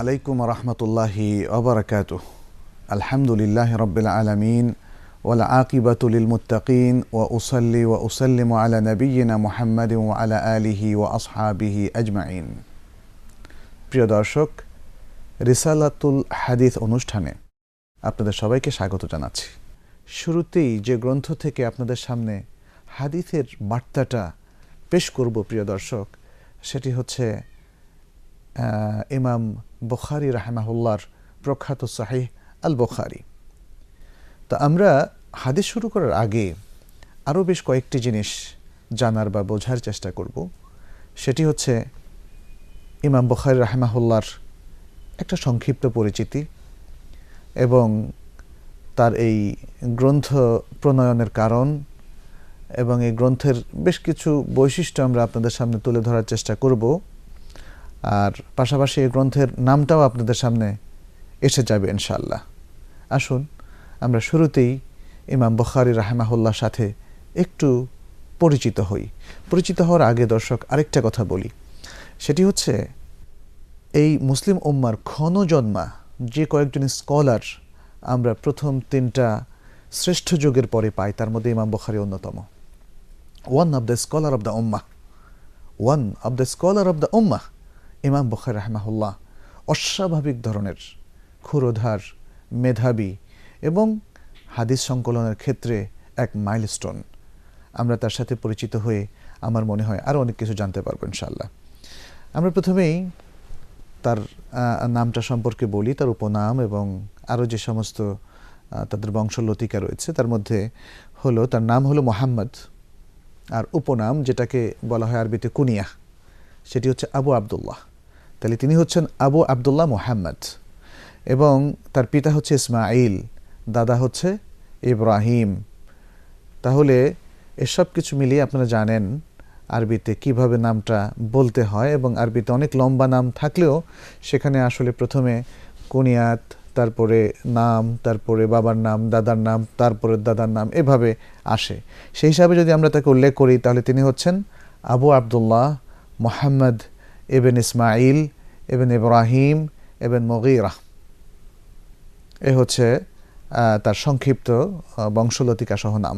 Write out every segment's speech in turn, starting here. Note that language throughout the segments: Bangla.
আলাইকুম রহমতুল্লাহি অবরকাত আলহামদুলিল্লাহ রবিল আলমিন ওলা আকিবাতুল মুতাকিন ও উসল্লি ও উসল্লিম আলা নবীনা মোহাম্মদ আলা আলিহি ও আসহাবিহি আজমাইন। প্রিয় দর্শক, রিসালাতুল হাদিস অনুষ্ঠানে আপনাদের সবাইকে স্বাগত জানাচ্ছি। শুরুতেই যে গ্রন্থ থেকে আপনাদের সামনে হাদিসের বার্তাটা পেশ করব প্রিয় দর্শক, সেটি হচ্ছে ইমাম বুখারি রাহেমাহুল্লার প্রখ্যাত সাহিহ আল বুখারি তো আমরা হাদিস শুরু করার আগে আরও বেশ কয়েকটি জিনিস জানার বা বোঝার চেষ্টা করব। সেটি হচ্ছে ইমাম বুখারি রাহেমাহুল্লার একটা সংক্ষিপ্ত পরিচিতি এবং তার এই গ্রন্থ প্রণয়নের কারণ এবং এই গ্রন্থের বেশ কিছু বৈশিষ্ট্য আমরা আপনাদের সামনে তুলে ধরার চেষ্টা করব। আর পাশাপাশি এই গ্রন্থের নামটাও আপনাদের সামনে এসে যাবে ইনশাল্লাহ আসুন, আমরা শুরুতেই ইমাম বখারি রাহেমাহুল্লার সাথে একটু পরিচিত হই। পরিচিত হওয়ার আগে দর্শক আরেকটা কথা বলি। সেটি হচ্ছে, এই মুসলিম উম্মার ক্ষণ জন্মা, যে কয়েকজন স্কলার আমরা প্রথম তিনটা শ্রেষ্ঠ যুগের পরে পাই, তার মধ্যে ইমাম বখারি অন্যতম। One of the scholar of the ummah one of the scholar of the ummah ইমাম বখার রাহমাহুল্লাহ অস্বাভাবিক ধরনের ক্ষুরোধার, মেধাবী এবং হাদিস সংকলনের ক্ষেত্রে এক মাইলস্টোন আমরা তার সাথে পরিচিত হয়ে আমার মনে হয় আরও অনেক কিছু জানতে পারব ইনশাল্লাহ আমরা প্রথমেই তার নামটা সম্পর্কে বলি, তার উপনাম এবং আরও যে সমস্ত তাদের বংশলতিকা রয়েছে, তার মধ্যে হলো, তার নাম হলো মোহাম্মদ। আর উপনাম যেটাকে বলা হয় আরবিতে কুনিয়া, সেটি হচ্ছে আবু আবদুল্লাহ। তাহলে তিনি হচ্ছেন আবু আবদুল্লাহ মোহাম্মদ এবং তার পিতা হচ্ছে ইসমাইল দাদা হচ্ছে ইব্রাহিম। তাহলে এসব কিছু মিলিয়ে আপনারা জানেন আরবিতে কীভাবে নামটা বলতে হয় এবং আরবিতে অনেক লম্বা নাম থাকলেও সেখানে আসলে প্রথমে কুনিয়াত, তারপরে নাম, তারপরে বাবার নাম, দাদার নাম, তারপরে দাদার নাম এভাবে আসে। সেই হিসাবে যদি আমরা তাকে উল্লেখ করি তাহলে তিনি হচ্ছেন আবু আবদুল্লাহ মোহাম্মদ এবেন ইসমাইল এবেন ইব্রাহিম এবেন মগিরা। এ হচ্ছে তার সংক্ষিপ্ত বংশলতিকা সহ নাম।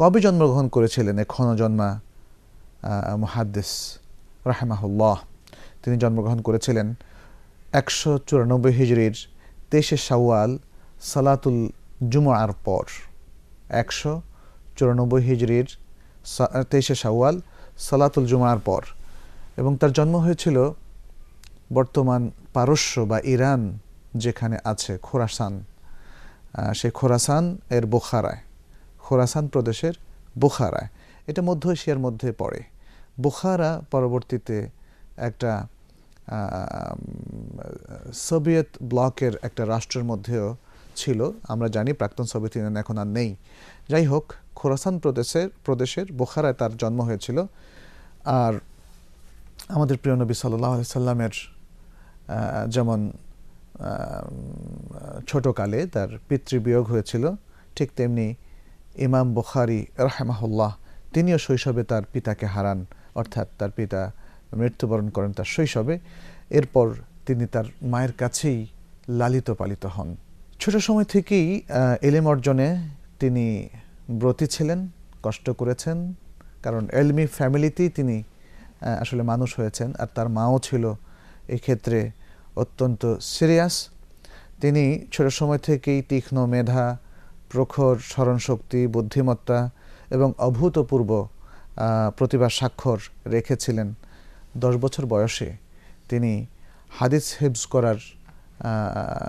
কবে জন্মগ্রহণ করেছিলেন এ ক্ষণজন্মা মুহাদ্দিস রাহেমাহুল্লাহ? তিনি জন্মগ্রহণ করেছিলেন একশো চুরানব্বই হিজড়ির তেইশে শাওয়াল, সালাতুল জুমার পর। একশো চুরানব্বই হিজড়ির তেইশে সাওয়াল সালাতুল জুমার পর। এবং তার জন্ম হয়েছিল বর্তমান পারস্য বা ইরান যেখানে আছে, খোরাসান। সেই খোরাসান এর বোখারায়, খোরাসান প্রদেশের বোখারায়। এটা মধ্য এশিয়ার মধ্যে পড়ে। বোখারা পরবর্তীতে একটা সোভিয়েত ব্লকের একটা রাষ্ট্রের মধ্যেও ছিল। আমরা জানি প্রাক্তন সোভিয়েত ইউনিয়ন এখন আর নেই। যাই হোক, খোরাসান প্রদেশের প্রদেশের বোখারায় তার জন্ম হয়েছিল। আর আমাদের প্রিয় নবী সাল্লাহ সাল্লামের যেমন ছোটকালে তার পিতৃবিয়োগ হয়েছিল, ঠিক তেমনি ইমাম বুখারি রাহেমাহুল্লাহ তিনিও শৈশবে তার পিতাকে হারান, অর্থাৎ তার পিতা মৃত্যুবরণ করেন তার শৈশবে। এরপর তিনি তার মায়ের কাছেই লালিত পালিত হন। ছোট সময় থেকেই এলেম অর্জনে তিনি ব্রতী ছিলেন, কষ্ট করেছেন, কারণ এলমি ফ্যামিলিতেই তিনি আসলে মানুষ হয়েছেন আর তার মাও ছিল এই ক্ষেত্রে অত্যন্ত সিরিয়াস তিনি ছোট সময় থেকেই তীক্ষ্ণ মেধা, প্রখর স্মরণশক্তি, বুদ্ধিমত্তা এবং অভূতপূর্ব প্রতিভা স্বাক্ষর রেখেছিলেন। দশ বছর বয়সে তিনি হাদিস হেবস করার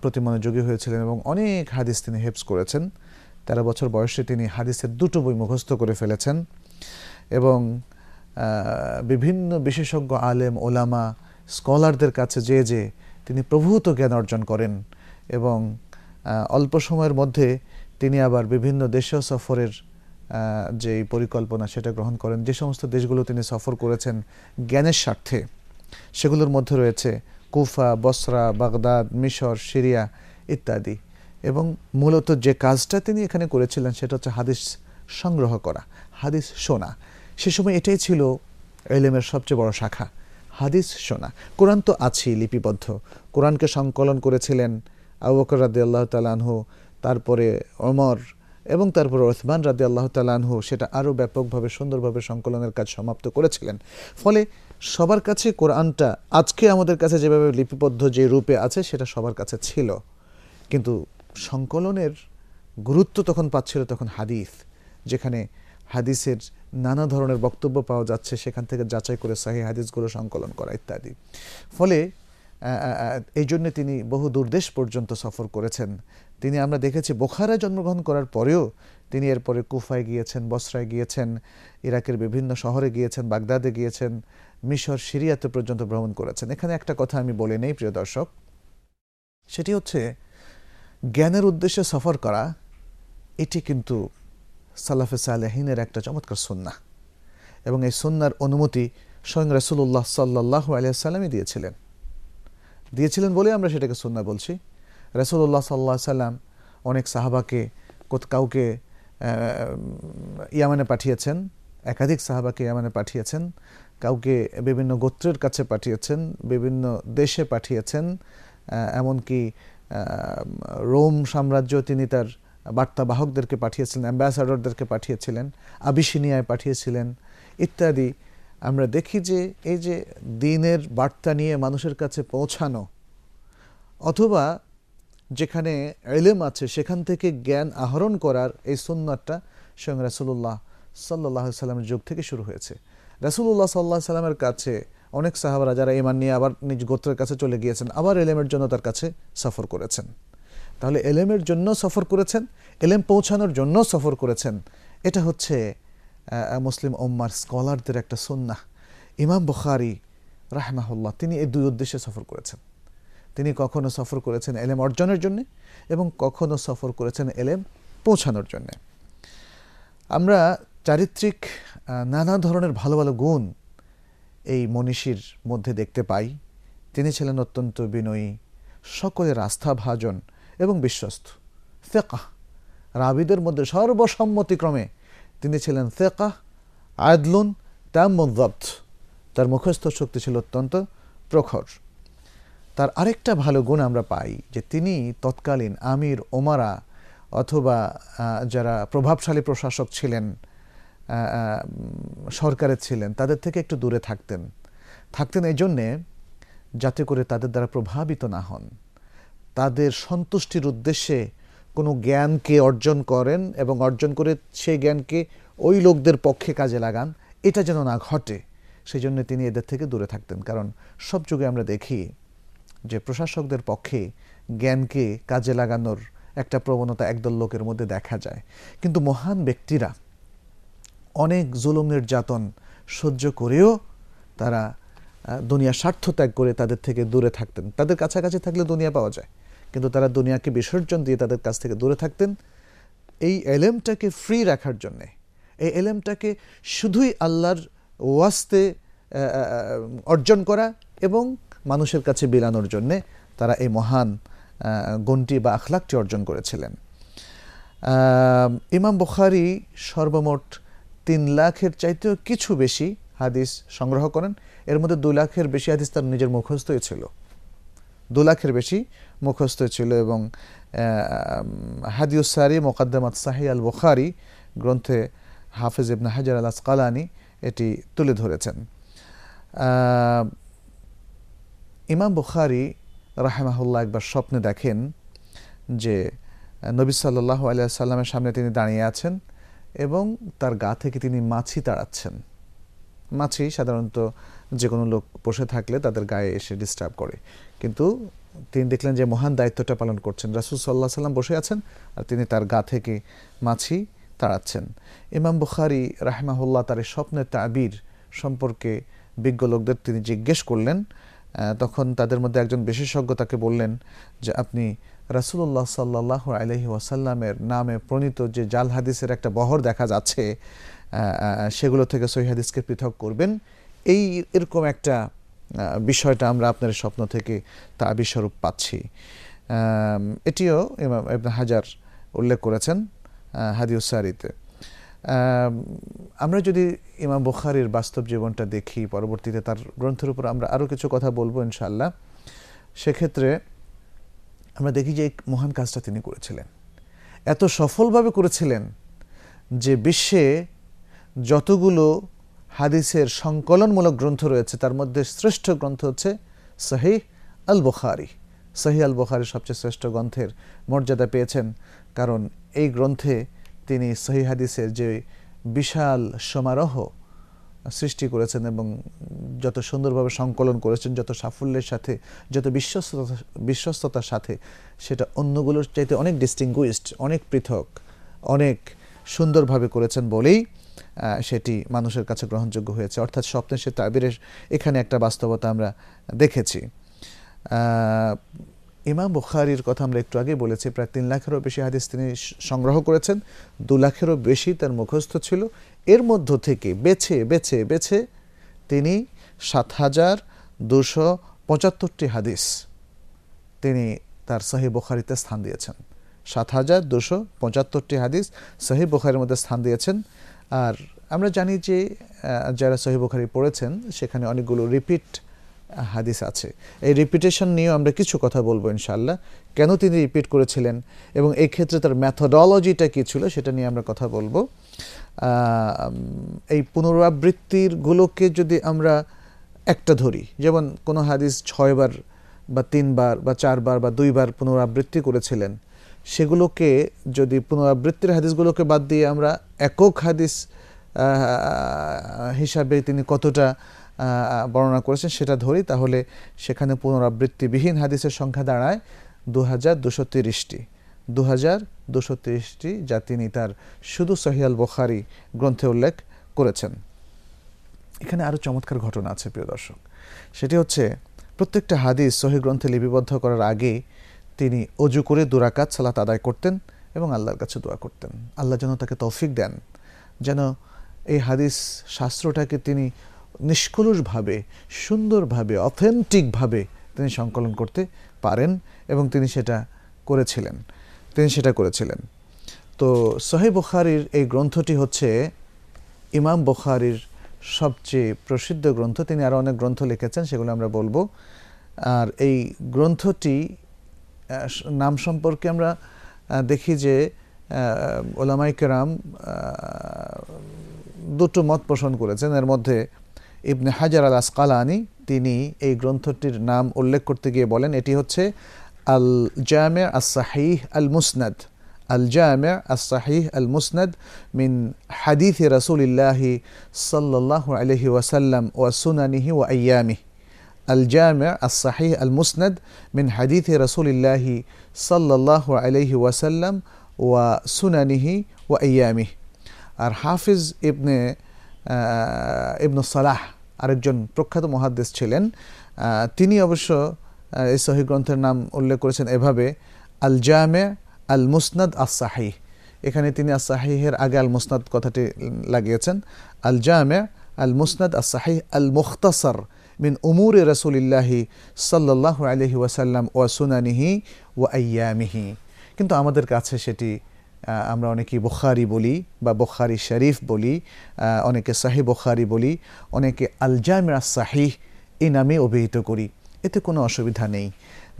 প্রতি মনোযোগী হয়েছিলেন এবং অনেক হাদিস তিনি হেবস করেছেন। তেরো বছর বয়সে তিনি হাদিসের দুটো বই মুখস্থ করে ফেলেছেন এবং বিভিন্ন বিশেষজ্ঞ, আলেম, ওলামা, স্কলারদের কাছে যে যে তিনি প্রভূত জ্ঞান অর্জন করেন এবং অল্প সময়ের মধ্যে তিনি আবার বিভিন্ন দেশীয় সফরের যে পরিকল্পনা সেটা গ্রহণ করেন। যে সমস্ত দেশগুলো তিনি সফর করেছেন জ্ঞানের স্বার্থে, সেগুলোর মধ্যে রয়েছে কুফা, বসরা, বাগদাদ, মিশর, সিরিয়া ইত্যাদি এবং মূলত যে কাজটা তিনি এখানে করেছিলেন সেটা হচ্ছে হাদিস সংগ্রহ করা, হাদিস শোনা। সে সময় এটাই ছিল এলেমের সবচেয়ে বড় শাখা। হাদিস শোনা। কোরআন তো আছেই লিপিবদ্ধ। কোরআনকে সংকলন করেছিলেন আবু বকর রাদি আল্লাহ তালানহু তারপরে অমর এবং তারপরে ওসমান রাদি আল্লাহ তালানহু সেটা আরও ব্যাপকভাবে, সুন্দরভাবে সংকলনের কাজ সমাপ্ত করেছিলেন। ফলে সবার কাছে কোরআনটা আজকে আমাদের কাছে যেভাবে লিপিবদ্ধ যে রূপে আছে সেটা সবার কাছে ছিল। কিন্তু সংকলনের গুরুত্ব তখন পাচ্ছিল তখন হাদিস, যেখানে হাদিসের নানা ধরনের বক্তব্য পাওয়া যাচ্ছে, সেখান থেকে যাচাই করে সাহি হাদিসগুলো সংকলন করা ইত্যাদি। ফলে এই জন্যে তিনি বহু দূরদেশ পর্যন্ত সফর করেছেন। তিনি আমরা দেখেছি বোখারায় জন্মগ্রহণ করার পরেও তিনি এরপরে কুফায় গিয়েছেন, বসরায় গিয়েছেন, ইরাকের বিভিন্ন শহরে গিয়েছেন, বাগদাদে গিয়েছেন, মিশর, সিরিয়াতে পর্যন্ত ভ্রমণ করেছেন। এখানে একটা কথা আমি বলে নেই, প্রিয় দর্শক। সেটি হচ্ছে, জ্ঞানের উদ্দেশ্যে সফর করা, এটি কিন্তু সালাফে সালেহিনের একটা চমৎকার সন্না এবং এই সন্ন্যার অনুমতি স্বয়ং রসুল্লাহ সাল্লাহ আলিয়াল্লামই দিয়েছিলেন। দিয়েছিলেন বলে আমরা সেটাকে সন্না বলছি। রসুল্লাহ সাল্লাহ সাল্লাম অনেক সাহাবাকে কাউকে ইয়ামানে পাঠিয়েছেন, একাধিক সাহাবাকে ইয়ামানে পাঠিয়েছেন, কাউকে বিভিন্ন গোত্রের কাছে পাঠিয়েছেন, বিভিন্ন দেশে পাঠিয়েছেন এমনকি রোম সাম্রাজ্য তিনি তার বার্তাবাহকদেরকে পাঠিয়েছিলেন, অ্যাম্বাসাডরদেরকে পাঠিয়েছিলেন, আবিসিনিয়ায় পাঠিয়েছিলেন ইত্যাদি। আমরা দেখি যে এই যে দিনের বার্তা নিয়ে মানুষের কাছে পৌঁছানো, অথবা যেখানে এলেম আছে সেখান থেকে জ্ঞান আহরণ করার এই সুন্নাতটা স্বয়ং রাসুল্লাহ সাল্লাহ সাল্লামের যুগ থেকে শুরু হয়েছে। রাসুল্লাহ সাল্লাহ সাল্লামের কাছে অনেক সাহাবারা যারা ইমান নিয়ে আবার নিজ গোত্রের কাছে চলে গিয়েছেন, আবার এলেমের জন্য তার কাছে সফর করেছেন। তাহলে এলেমের জন্য সফর করেছেন, এলেম পৌঁছানোর জন্য সফর করেছেন। এটা হচ্ছে মুসলিম ওম্মার স্কলারদের একটা সন্না ইমাম বুখারি, রাহমাহুল্লাহ, তিনি এই দুই উদ্দেশ্যে সফর করেছেন। তিনি কখনো সফর করেছেন এলেম অর্জনের জন্য এবং কখনো সফর করেছেন এলেম পৌঁছানোর জন্য। আমরা চারিত্রিক নানা ধরনের ভালো ভালো গুণ এই মনীষীর মধ্যে দেখতে পাই। তিনি ছিলেন অত্যন্ত বিনয়ী, সকলের আস্থাভাজন এবং বিশ্বস্ত। ফেকাহ, রাবিদের মধ্যে সর্বসম্মতিক্রমে তিনি ছিলেন ফেকাহ, আদলুন তামদ্দব্ত তার মুখস্থ শক্তি ছিল অত্যন্ত প্রখর। তার আরেকটা ভালো গুণ আমরা পাই যে তিনি তৎকালীন আমির ওমারা অথবা যারা প্রভাবশালী প্রশাসক ছিলেন সরকারের ছিলেন, তাদের থেকে একটু দূরে থাকতেন। থাকতেন এই জন্যে যাতে করে তাদের দ্বারা প্রভাবিত না হন। তাদের সন্তুষ্টির উদ্দেশ্যে কোনো জ্ঞানকে অর্জন করেন এবং অর্জন করে সেই জ্ঞানকে ওই লোকদের পক্ষে কাজে লাগান, এটা যেন না ঘটে। সেই জন্য তিনি এদের থেকে দূরে থাকতেন। কারণ সব যুগে আমরা দেখি যে প্রশাসকদের পক্ষে জ্ঞানকে কাজে লাগানোর একটা প্রবণতা একদল লোকের মধ্যে দেখা যায়। কিন্তু মহান ব্যক্তিরা অনেক জুলুম নির্যাতন সহ্য করেও তারা দুনিয়া স্বার্থ ত্যাগ করে তাদের থেকে দূরে থাকতেন। তাদের কাছাকাছি থাকলে দুনিয়া পাওয়া যায়। কিন্তু তারা দুনিয়াকে বিসর্জন দিয়ে তাদের কাছ থেকে দূরে থাকতেন। এই এলেমটাকে ফ্রি রাখার জন্যে, এই এলেমটাকে শুধুই আল্লাহর ওয়াস্তে অর্জন করা এবং মানুষের কাছে বিলানোর জন্যে তারা এই মহান গণটি বা আখলাকটি অর্জন করেছিলেন। ইমাম বুখারি সর্বমোট তিন লাখের চাইতেও কিছু বেশি হাদিস সংগ্রহ করেন। এর মধ্যে দু লাখের বেশি হাদিস তার নিজের মুখস্থই ছিল। দু লাখের বেশি মুখস্থ ছিল এবং হাদিউসারি মোকাদ্দমাত সাহি আল বুখারি গ্রন্থে হাফিজ ইবনা হাজার আল আসকালানি এটি তুলে ধরেছেন। ইমাম বুখারি রাহেমাহুল্লাহ একবার স্বপ্নে দেখেন যে নবী সাল্লাহ আলিয়া সাল্লামের সামনে তিনি দাঁড়িয়ে আছেন এবং তার গা থেকে তিনি মাছি তাড়াচ্ছেন। মাছি সাধারণত যে কোনো লোক বসে থাকলে তাদের গায়ে এসে ডিস্টার্ব করে। কিন্তু তিনি দেখলেন যে মহান দায়িত্বটা পালন করছেন। রাসুল সাল্লাহ সাল্লাম বসে আছেন আর তিনি তার গা থেকে মাছি তাড়াচ্ছেন। ইমাম বুখারি রাহমাহুল্লাহ তার এই স্বপ্নের তাবির সম্পর্কে বিজ্ঞ লোকদের তিনি জিজ্ঞেস করলেন তখন তাদের মধ্যে একজন বিশেষজ্ঞ তাকে বললেন যে, আপনি রাসুল্লাহ সাল্লাহ আলহি ওয়াসাল্লামের নামে প্রণীত যে জাল হাদিসের একটা বহর দেখা যাচ্ছে সেগুলো থেকে সহি হাদিসকে পৃথক করবেন এই এরকম একটা বিষয়টা আমরা আপনার স্বপ্ন থেকে তা আবিস্বরূপ পাচ্ছি। এটিও হাজার উল্লেখ করেছেন হাদিউসারিতে আমরা যদি ইমাম বুখারির বাস্তব জীবনটা দেখি, পরবর্তীতে তার গ্রন্থের উপর আমরা আরও কিছু কথা বলব ইনশাল্লাহ সেক্ষেত্রে আমরা দেখি যে মহান কাজটা তিনি করেছিলেন। এত সফলভাবে করেছিলেন যে বিশ্বে যতগুলো হাদিসের সংকলনমূলক গ্রন্থ রয়েছে, তার মধ্যে শ্রেষ্ঠ গ্রন্থ হচ্ছে সাহি আল বখারি সহি আল বুখারি সবচেয়ে শ্রেষ্ঠ গ্রন্থের মর্যাদা পেয়েছেন, কারণ এই গ্রন্থে তিনি সহি হাদিসের যে বিশাল সমারোহ সৃষ্টি করেছেন এবং যত সুন্দরভাবে সংকলন করেছেন, যত সাফল্যের সাথে, যত বিশ্বস্ততা, বিশ্বস্ততার সাথে, সেটা অন্যগুলোর চাইতে অনেক ডিস্টিংগুইসড অনেক পৃথক, অনেক সুন্দরভাবে করেছেন বলেই সেটি মানুষের কাছে গ্রহণযোগ্য হয়েছে। অর্থাৎ স্বপ্নের সে তাবিরের এখানে একটা বাস্তবতা আমরা দেখেছি। ইমাম বুখারির কথা আমরা একটু আগে বলেছি, প্রায় তিন লাখেরও বেশি হাদিস তিনি সংগ্রহ করেছেন, দু লাখেরও বেশি তার মুখস্থ ছিল। এর মধ্য থেকে বেছে বেছে বেছে তিনি সাত হাজার দুশো পঁচাত্তরটি হাদিস তিনি তার সাহি বুখারিতে স্থান দিয়েছেন। সাত হাজার দুশো পঁচাত্তরটি হাদিস সাহি বুখারির মধ্যে স্থান দিয়েছেন। আর আমরা জানি যে যারা সহি বুখারি পড়েছেন, সেখানে অনেকগুলো রিপিট হাদিস আছে। এই রিপিটেশন নিয়েও আমরা কিছু কথা বলব ইনশাল্লাহ কেন তিনি রিপিট করেছিলেন এবং এই ক্ষেত্রে তার ম্যাথোডলজিটা কী ছিল, সেটা নিয়ে আমরা কথা বলব। এই পুনরাবৃত্তির পুনরাবৃত্তিরগুলোকে যদি আমরা একটা ধরি, যেমন কোনো হাদিস ছয়বার বা তিনবার বা চারবার বা দুইবার পুনরাবৃত্তি করেছিলেন সেগুলোকে যদি পুনরাবৃত্তির হাদিসগুলোকে বাদ দিয়ে আমরা একক হাদিস হিসাবে তিনি কতটা বর্ণনা করেছেন সেটা ধরি, তাহলে সেখানে পুনরাবৃত্তিবিহীন হাদিসের সংখ্যা দাঁড়ায় দু হাজার দুশো তিরিশটি। দু হাজার দুশো তিরিশটি যা তিনি তার শুধু সহিয়াল বখারি গ্রন্থে উল্লেখ করেছেন। এখানে আরও চমৎকার ঘটনা আছে, প্রিয় দর্শক। সেটি হচ্ছে, প্রত্যেকটা হাদিস সহি গ্রন্থে লিপিবদ্ধ করার আগে তিনি অজু করে দুরাকাত সালাত আদায় করতেন এবং আল্লাহর কাছে দোয়া করতেন। আল্লাহ যেন তাকে তৌফিক দেন, যেন এই হাদিস শাস্ত্রটাকে তিনি নিষ্কলুষভাবে, সুন্দরভাবে অথেন্টিকভাবে তিনি সংকলন করতে পারেন এবং তিনি সেটা করেছিলেন। তিনি সেটা করেছিলেন। তো সোহেব বুখারির এই গ্রন্থটি হচ্ছে ইমাম বুখারির সবচেয়ে প্রসিদ্ধ গ্রন্থ। তিনি আরও অনেক গ্রন্থ লিখেছেন, সেগুলো আমরা বলব। আর এই গ্রন্থটি নাম সম্পর্কে আমরা দেখি যে ওলামাই কেরাম দুটো মত পোষণ করেছেন। এর মধ্যে ইবনে হাজার আল আসকালানি তিনি এই গ্রন্থটির নাম উল্লেখ করতে গিয়ে বলেন, এটি হচ্ছে আল জামে আসাহিহ আল মুসনাদ আল জামে আসাহিহ আল মুসনাদ মিন হাদিথ রসুলিল্লাহি সাল্লাহ আলহি ওয়াসাল্লাম ওয়া সুনানিহি ওয়া আয়ামিহ الجامع الصحيح المسند من حديث رسول الله صلى الله عليه وسلم وسننه وأيامه আর হাফিজ ইবনে ইবনু সালাহ আরেকজন প্রখ্যাত মহাদ্দেশ ছিলেন তিনি অবশ্য এই সহি গ্রন্থের নাম উল্লেখ করেছেন এভাবে আল জামে আল মুসনাদ আসাহি এখানে তিনি আসাহিহের আগে আল মুসনাদ কথাটি লাগিয়েছেন আল জামে আল মুসনাদ আসাহি আল মুখতাসর মিন উমুর রসুলিল্লাহি সাল্লাহ আলহি ওয়াসাল্লাম ওয়া সুনানিহি ওয়া আয়ামিহি কিন্তু আমাদের কাছে সেটি আমরা অনেকেই বখারি বলি বা বখারি শরীফ বলি অনেকে সাহি বখারি বলি, অনেকে আলজামিয়া সাহিহ এই নামে অভিহিত করি। এতে কোনো অসুবিধা নেই।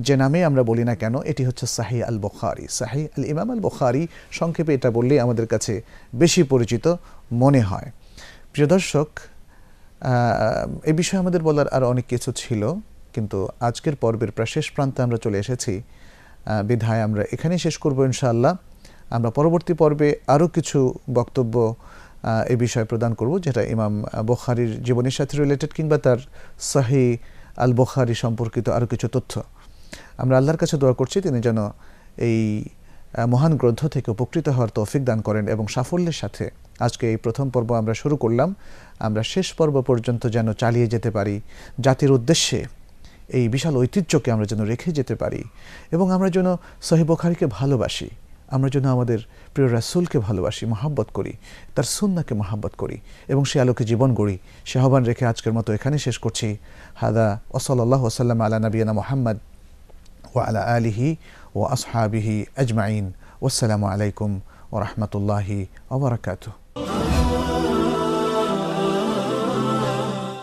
যে নামে আমরা বলি না কেন, এটি হচ্ছে সাহি আল বখারি সাহি আল ইমাম আল বখারি সংক্ষেপে এটা বললেই আমাদের কাছে বেশি পরিচিত মনে হয়। প্রিয় দর্শক এ বিষয়ে আমাদের বলার আর অনেক কিছু ছিল, কিন্তু আজকের পর্বের প্রায় শেষ প্রান্তে আমরা চলে এসেছি। বিধায় আমরা এখানেই শেষ করব ইনশাআল্লাহ। আমরা পরবর্তী পর্বে আরও কিছু বক্তব্য এ বিষয়ে প্রদান করব, যেটা ইমাম বখারির জীবনের সাথে রিলেটেড কিংবা তার সাহি আল বখারি সম্পর্কিত আরও কিছু তথ্য। আমরা আল্লাহর কাছে দোয়া করছি, তিনি যেন এই মহান গ্রন্থ থেকে উপকৃত হওয়ার তৌফিক দান করেন এবং সাফল্যের সাথে আজকে এই প্রথম পর্ব আমরা শুরু করলাম। আমরা শেষ পর্ব পর্যন্ত যেন চালিয়ে যেতে পারি। জাতির উদ্দেশ্যে এই বিশাল ঐতিহ্যকে আমরা যেন রেখে যেতে পারি এবং আমরা যেন সহিবখারিকে ভালোবাসি। আমরা যেন আমাদের প্রিয় রাসুলকে ভালোবাসি, মহাব্বত করি, তার সুন্নাকে মহাব্বত করি এবং সে আলোকে জীবন গড়ি। সে আহ্বান রেখে আজকের মতো এখানে শেষ করছি। হাদা ওসল্লাহ ওসাল্লাম আলা নবীনা মোহাম্মদ ও আলা আলিহি ও আসহাবিহি আজমাইন। ওসালামু আলাইকুম ও রহমতুল্লাহি ওবরাকাতুহ Oh.